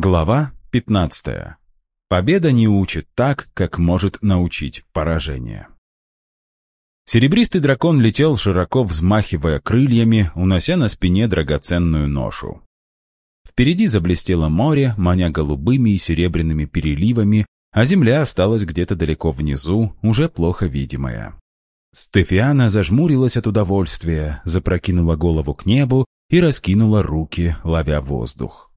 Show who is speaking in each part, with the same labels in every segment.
Speaker 1: Глава 15. Победа не учит так, как может научить поражение. Серебристый дракон летел, широко взмахивая крыльями, унося на спине драгоценную ношу. Впереди заблестело море, маня голубыми и серебряными переливами, а земля осталась где-то далеко внизу, уже плохо видимая. Стефиана зажмурилась от удовольствия, запрокинула голову к небу и раскинула руки, ловя воздух.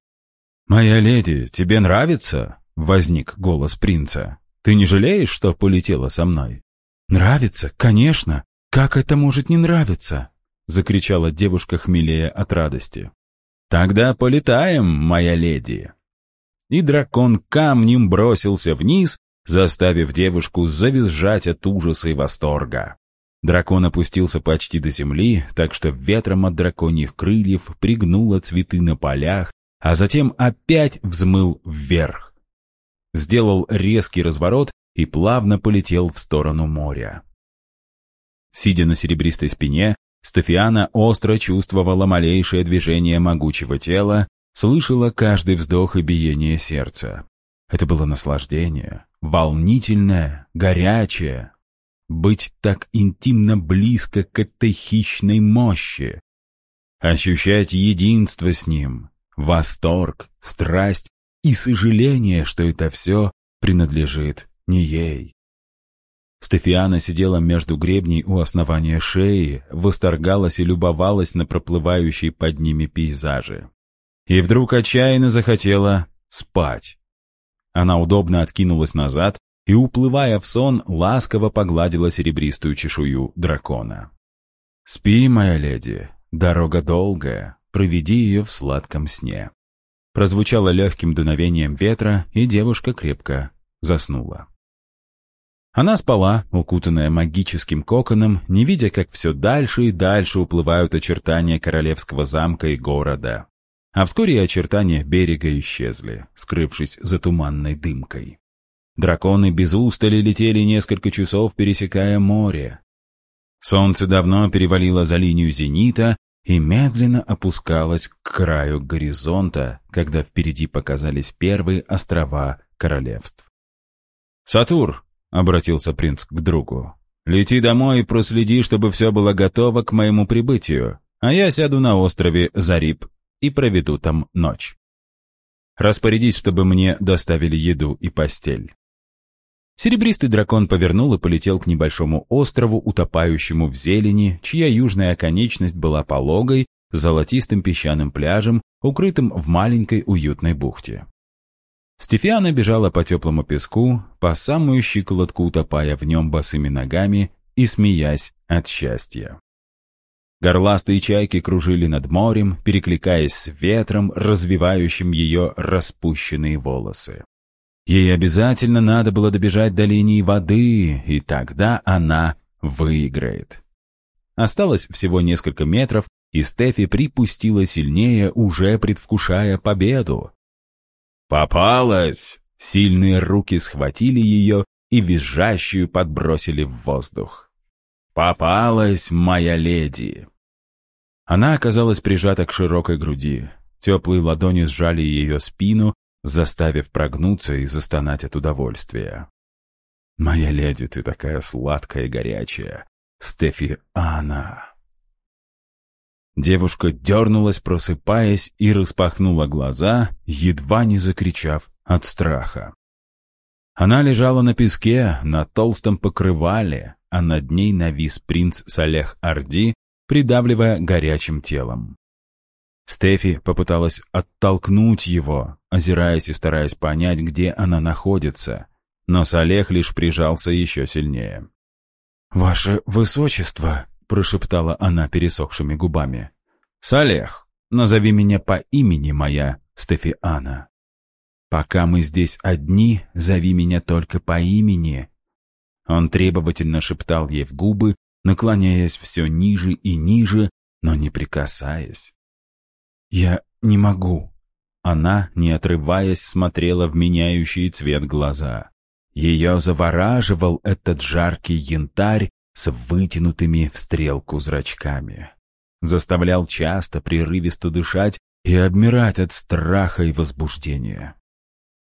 Speaker 1: «Моя леди, тебе нравится?» — возник голос принца. «Ты не жалеешь, что полетела со мной?»
Speaker 2: «Нравится, конечно. Как это может не нравиться?» — закричала девушка хмелея от радости.
Speaker 1: «Тогда полетаем, моя леди!» И дракон камнем бросился вниз, заставив девушку завизжать от ужаса и восторга. Дракон опустился почти до земли, так что ветром от драконьих крыльев пригнуло цветы на полях а затем опять взмыл вверх. Сделал резкий разворот и плавно полетел в сторону моря. Сидя на серебристой спине, Стефиана остро чувствовала малейшее движение могучего тела, слышала каждый вздох и биение сердца. Это было наслаждение, волнительное, горячее. Быть так интимно близко к этой хищной мощи. Ощущать единство с ним, восторг, страсть и сожаление, что это все принадлежит не ей. Стефиана сидела между гребней у основания шеи, восторгалась и любовалась на проплывающие под ними пейзажи. И вдруг отчаянно захотела спать. Она удобно откинулась назад и, уплывая в сон, ласково погладила серебристую чешую дракона. «Спи, моя леди, дорога долгая, проведи ее в сладком сне». Прозвучало легким дуновением ветра, и девушка крепко заснула. Она спала, укутанная магическим коконом, не видя, как все дальше и дальше уплывают очертания королевского замка и города. А вскоре очертания берега исчезли, скрывшись за туманной дымкой. Драконы без устали летели несколько часов, пересекая море. Солнце давно перевалило за линию зенита, и медленно опускалась к краю горизонта, когда впереди показались первые острова королевств. «Сатур!» — обратился принц к другу. «Лети домой и проследи, чтобы все было готово к моему прибытию, а я сяду на острове Зариб и проведу там ночь. Распорядись, чтобы мне доставили еду и постель». Серебристый дракон повернул и полетел к небольшому острову, утопающему в зелени, чья южная оконечность была пологой, золотистым песчаным пляжем, укрытым в маленькой уютной бухте. Стефиана бежала по теплому песку, по самую щиколотку утопая в нем босыми ногами и смеясь от счастья. Горластые чайки кружили над морем, перекликаясь с ветром, развивающим ее распущенные волосы. Ей обязательно надо было добежать до линии воды, и тогда она выиграет. Осталось всего несколько метров, и Стефи припустила сильнее, уже предвкушая победу. «Попалась!» Сильные руки схватили ее и визжащую подбросили в воздух. «Попалась, моя леди!» Она оказалась прижата к широкой груди. Теплые ладони сжали ее спину, заставив прогнуться и застонать от удовольствия. «Моя леди, ты такая сладкая и горячая! Стефи Анна!» Девушка дернулась, просыпаясь, и распахнула глаза, едва не закричав от страха. Она лежала на песке, на толстом покрывале, а над ней навис принц Салех Арди, придавливая горячим телом. Стефи попыталась оттолкнуть его, озираясь и стараясь понять, где она находится, но Салех лишь прижался еще сильнее. «Ваше Высочество», — прошептала она пересохшими губами. «Салех, назови меня по имени моя, Стефиана. Пока мы здесь одни, зови меня только по имени». Он требовательно шептал ей в губы, наклоняясь все ниже и ниже, но не прикасаясь. «Я не могу». Она, не отрываясь, смотрела в меняющий цвет глаза. Ее завораживал этот жаркий янтарь с вытянутыми в стрелку зрачками. Заставлял часто прерывисто дышать и обмирать от страха и возбуждения.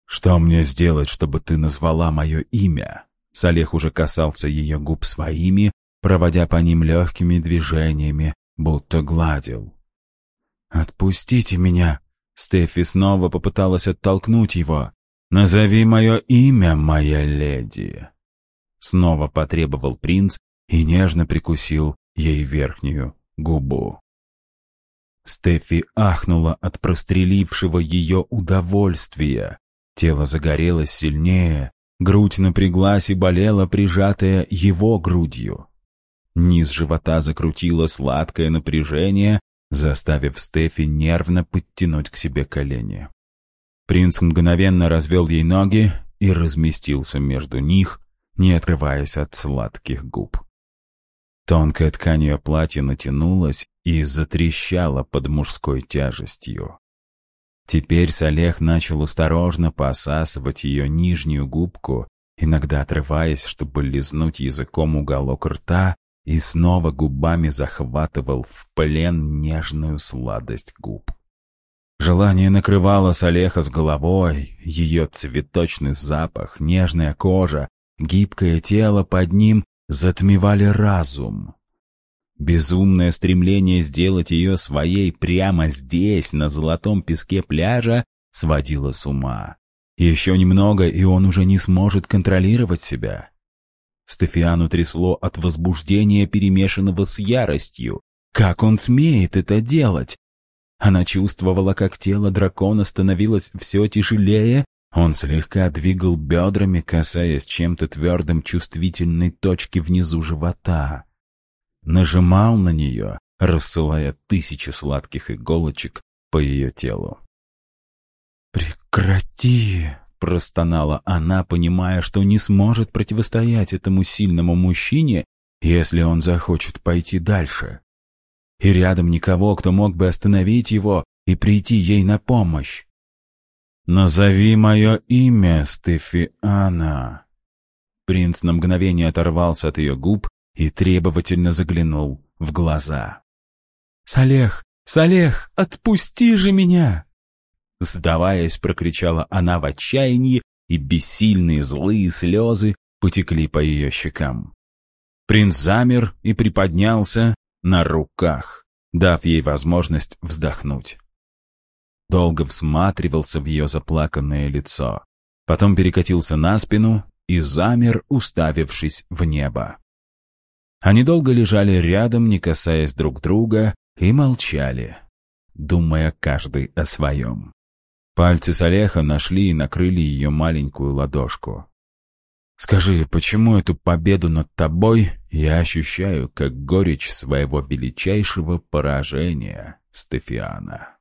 Speaker 1: «Что мне сделать, чтобы ты назвала мое имя?» Салех уже касался ее губ своими, проводя по ним легкими движениями, будто гладил. «Отпустите меня!» Стефи снова попыталась оттолкнуть его. «Назови мое имя, моя леди!» Снова потребовал принц и нежно прикусил ей верхнюю губу. Стефи ахнула от прострелившего ее удовольствия. Тело загорелось сильнее, грудь напряглась и болела, прижатая его грудью. Низ живота закрутило сладкое напряжение, заставив Стефи нервно подтянуть к себе колени. Принц мгновенно развел ей ноги и разместился между них, не отрываясь от сладких губ. Тонкая ткань ее платья натянулась и затрещала под мужской тяжестью. Теперь Салех начал осторожно посасывать ее нижнюю губку, иногда отрываясь, чтобы лизнуть языком уголок рта, и снова губами захватывал в плен нежную сладость губ. Желание накрывало Салеха с головой, ее цветочный запах, нежная кожа, гибкое тело под ним затмевали разум. Безумное стремление сделать ее своей прямо здесь, на золотом песке пляжа, сводило с ума. Еще немного, и он уже не сможет контролировать себя. Стефиану трясло от возбуждения, перемешанного с яростью. Как он смеет это делать? Она чувствовала, как тело дракона становилось все тяжелее, он слегка двигал бедрами, касаясь чем-то твердым чувствительной точки внизу живота. Нажимал на нее, рассылая тысячи сладких иголочек по ее телу. «Прекрати!» Простонала она, понимая, что не сможет противостоять этому сильному мужчине, если он захочет пойти дальше. И рядом никого, кто мог бы остановить его и прийти ей на помощь. «Назови мое имя, Стефиана!» Принц на мгновение оторвался от ее губ и требовательно заглянул в глаза. «Салех! Салех! Отпусти же меня!» Сдаваясь, прокричала она в отчаянии, и бессильные злые слезы потекли по ее щекам. Принц замер и приподнялся на руках, дав ей возможность вздохнуть. Долго всматривался в ее заплаканное лицо, потом перекатился на спину и замер, уставившись в небо. Они долго лежали рядом, не касаясь друг друга, и молчали, думая каждый о своем. Пальцы Салеха нашли и накрыли ее маленькую ладошку. «Скажи, почему эту победу над тобой я ощущаю как горечь своего величайшего поражения, Стефиана?»